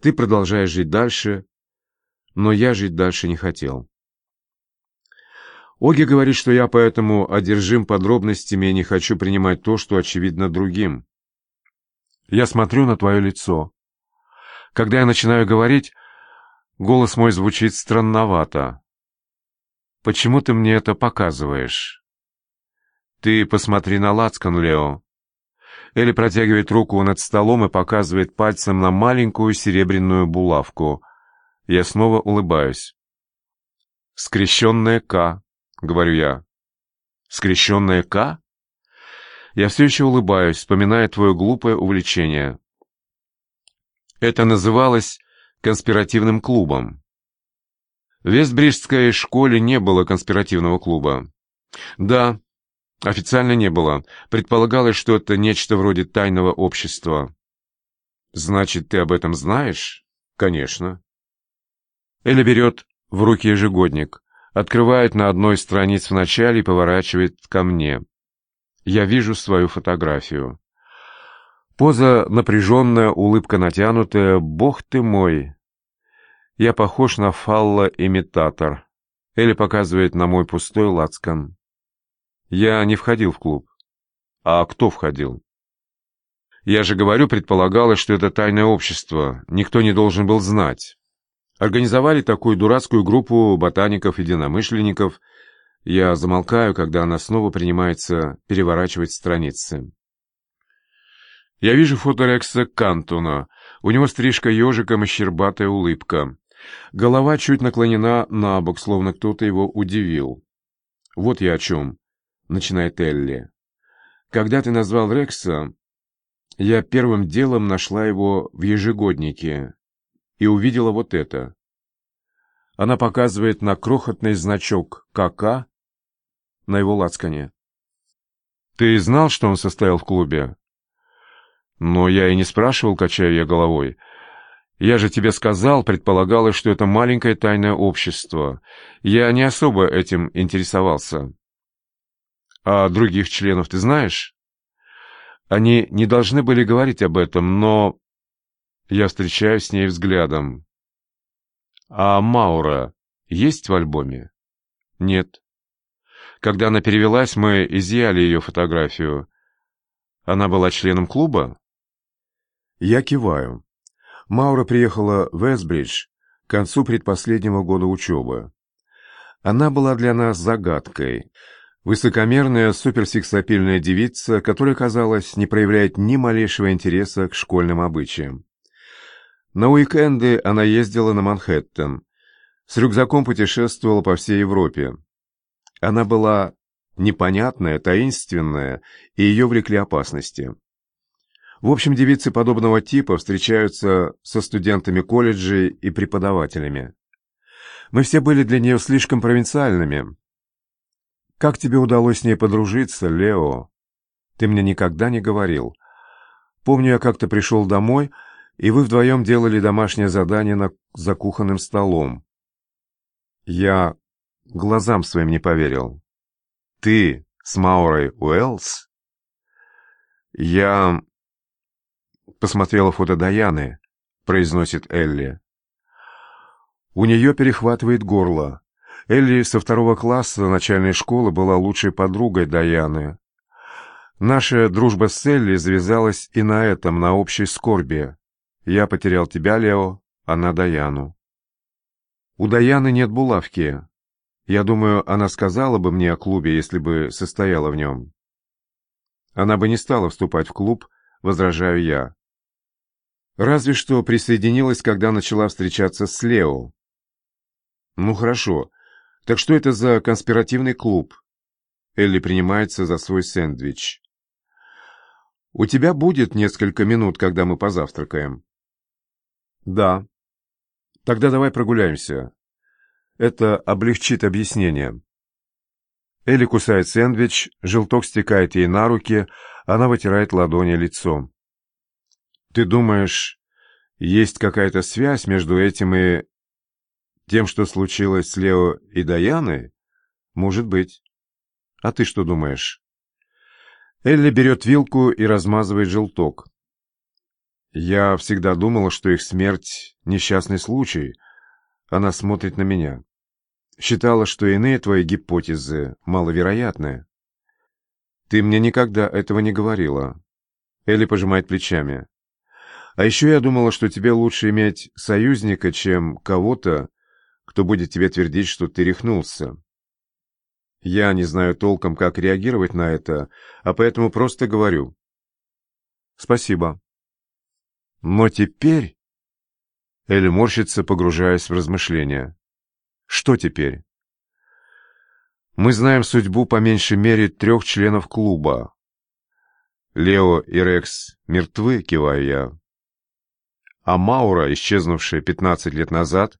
Ты продолжаешь жить дальше, но я жить дальше не хотел. Оги говорит, что я поэтому одержим подробностями и не хочу принимать то, что очевидно другим. Я смотрю на твое лицо. Когда я начинаю говорить, голос мой звучит странновато. Почему ты мне это показываешь? Ты посмотри на лацкан, Лео. Элли протягивает руку над столом и показывает пальцем на маленькую серебряную булавку. Я снова улыбаюсь. «Скрещенная К», — говорю я. «Скрещенная К?» Я все еще улыбаюсь, вспоминая твое глупое увлечение. Это называлось конспиративным клубом. В Вестбриджской школе не было конспиративного клуба. Да, официально не было. Предполагалось, что это нечто вроде тайного общества. Значит, ты об этом знаешь? Конечно. Эля берет в руки ежегодник, открывает на одной странице в начале и поворачивает ко мне. Я вижу свою фотографию. Поза напряженная, улыбка натянутая. Бог ты мой! Я похож на фалла-имитатор. Элли показывает на мой пустой лацкан. Я не входил в клуб. А кто входил? Я же говорю, предполагалось, что это тайное общество. Никто не должен был знать. Организовали такую дурацкую группу ботаников-единомышленников, я замолкаю, когда она снова принимается переворачивать страницы. Я вижу фото Рекса Кантона. У него стрижка ежиком и щербатая улыбка. Голова чуть наклонена на бок, словно кто-то его удивил. «Вот я о чем», — начинает Элли. «Когда ты назвал Рекса, я первым делом нашла его в ежегоднике и увидела вот это». Она показывает на крохотный значок КК на его лацкане. «Ты знал, что он состоял в клубе?» «Но я и не спрашивал, качая я головой. Я же тебе сказал, предполагалось, что это маленькое тайное общество. Я не особо этим интересовался». «А других членов ты знаешь?» «Они не должны были говорить об этом, но...» Я встречаюсь с ней взглядом. «А Маура есть в альбоме?» «Нет». Когда она перевелась, мы изъяли ее фотографию. Она была членом клуба? Я киваю. Маура приехала в Эсбридж к концу предпоследнего года учебы. Она была для нас загадкой. Высокомерная, суперсексапильная девица, которая, казалось, не проявляет ни малейшего интереса к школьным обычаям. На уикенды она ездила на Манхэттен. С рюкзаком путешествовала по всей Европе. Она была непонятная, таинственная, и ее влекли опасности. В общем, девицы подобного типа встречаются со студентами колледжей и преподавателями. Мы все были для нее слишком провинциальными. Как тебе удалось с ней подружиться, Лео? Ты мне никогда не говорил. Помню, я как-то пришел домой, и вы вдвоем делали домашнее задание на... за кухонным столом. Я глазам своим не поверил. «Ты с Маурой Уэллс?» «Я...» Посмотрела фото Даяны, произносит Элли. У нее перехватывает горло. Элли со второго класса начальной школы была лучшей подругой Даяны. Наша дружба с Элли завязалась и на этом, на общей скорби. Я потерял тебя, Лео, она Даяну. У Даяны нет булавки, я думаю, она сказала бы мне о клубе, если бы состояла в нем. Она бы не стала вступать в клуб, возражаю я. Разве что присоединилась, когда начала встречаться с Лео. Ну хорошо. Так что это за конспиративный клуб? Элли принимается за свой сэндвич. У тебя будет несколько минут, когда мы позавтракаем? Да. Тогда давай прогуляемся. Это облегчит объяснение. Элли кусает сэндвич, желток стекает ей на руки, она вытирает ладони лицо. «Ты думаешь, есть какая-то связь между этим и тем, что случилось с Лео и Даяной? Может быть. А ты что думаешь?» Элли берет вилку и размазывает желток. Я всегда думала, что их смерть — несчастный случай. Она смотрит на меня. Считала, что иные твои гипотезы маловероятны. Ты мне никогда этого не говорила. Элли пожимает плечами. А еще я думала, что тебе лучше иметь союзника, чем кого-то, кто будет тебе твердить, что ты рехнулся. Я не знаю толком, как реагировать на это, а поэтому просто говорю. Спасибо. Но теперь... Элли морщится, погружаясь в размышления. Что теперь? Мы знаем судьбу по меньшей мере трех членов клуба. Лео и Рекс мертвы, киваю я. А Маура, исчезнувшая 15 лет назад,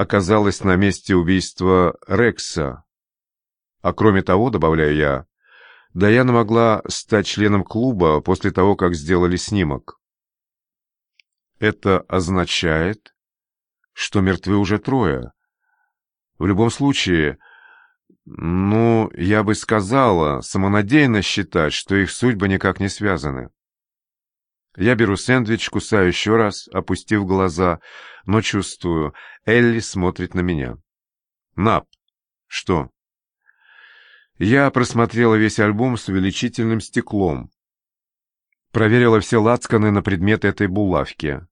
оказалась на месте убийства Рекса. А кроме того, добавляю я, Даяна могла стать членом клуба после того, как сделали снимок. Это означает, что мертвы уже трое. В любом случае, ну, я бы сказала, самонадеянно считать, что их судьбы никак не связаны. Я беру сэндвич, кусаю еще раз, опустив глаза, но чувствую, Элли смотрит на меня. Нап, что? Я просмотрела весь альбом с увеличительным стеклом. Проверила все лацканы на предмет этой булавки.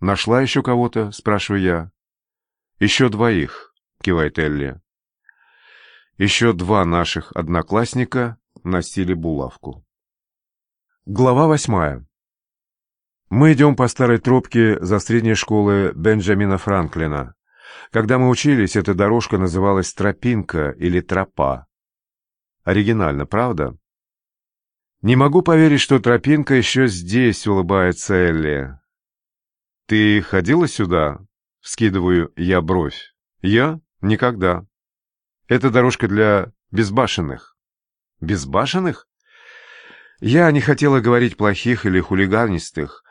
«Нашла еще кого-то?» — спрашиваю я. «Еще двоих», — кивает Элли. Еще два наших одноклассника носили булавку. Глава восьмая. Мы идем по старой тропке за средней школы Бенджамина Франклина. Когда мы учились, эта дорожка называлась тропинка или тропа. Оригинально, правда? Не могу поверить, что тропинка еще здесь, улыбается Элли. «Ты ходила сюда?» — вскидываю я бровь. «Я? Никогда. Это дорожка для безбашенных». «Безбашенных?» Я не хотела говорить плохих или хулиганистых.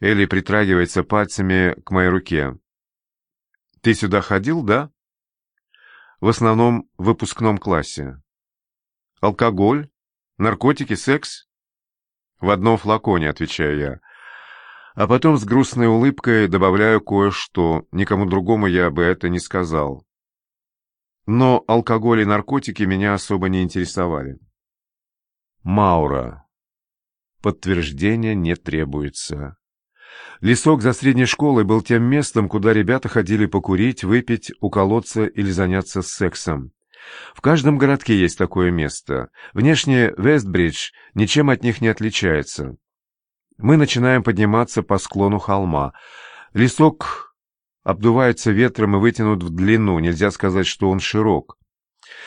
Элли притрагивается пальцами к моей руке. «Ты сюда ходил, да?» «В основном в выпускном классе». «Алкоголь? Наркотики? Секс?» «В одном флаконе», — отвечаю я. А потом с грустной улыбкой добавляю кое-что, никому другому я бы это не сказал. Но алкоголь и наркотики меня особо не интересовали. Маура. Подтверждения не требуется. Лесок за средней школой был тем местом, куда ребята ходили покурить, выпить, уколоться или заняться сексом. В каждом городке есть такое место. Внешне Вестбридж ничем от них не отличается. Мы начинаем подниматься по склону холма. Лесок обдувается ветром и вытянут в длину, нельзя сказать, что он широк.